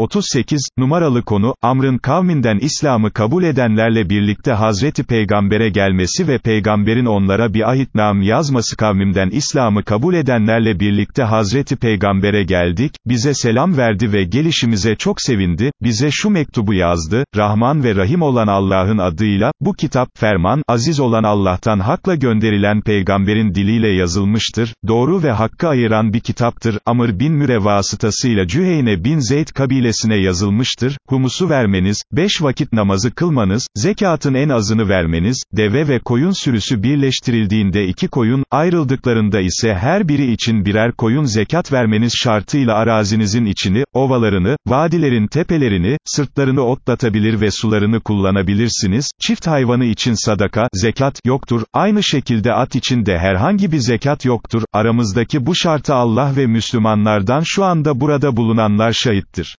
38, numaralı konu, Amr'ın kavminden İslam'ı kabul edenlerle birlikte Hazreti Peygamber'e gelmesi ve Peygamber'in onlara bir ahitnam yazması kavmimden İslam'ı kabul edenlerle birlikte Hazreti Peygamber'e geldik, bize selam verdi ve gelişimize çok sevindi, bize şu mektubu yazdı, Rahman ve Rahim olan Allah'ın adıyla, bu kitap, ferman, aziz olan Allah'tan hakla gönderilen peygamberin diliyle yazılmıştır, doğru ve hakkı ayıran bir kitaptır, Amr bin Müre vasıtasıyla Cüheyne bin Zeyd kabilesine yazılmıştır, humusu vermeniz, beş vakit namazı kılmanız, zekatın en azını vermeniz, deve ve koyun sürüsü birleştirildiğinde iki koyun, ayrıldıklarında ise her biri için birer koyun zekat vermeniz şartıyla arazinizin içini, ovalarını, vadilerin tepelerini, sırtlarını otlatabilir ve sularını kullanabilirsiniz, çift hayvanı için sadaka, zekat, yoktur, aynı şekilde at için de herhangi bir zekat yoktur, aramızdaki bu şartı Allah ve Müslümanlardan şu anda burada bulunanlar şahittir.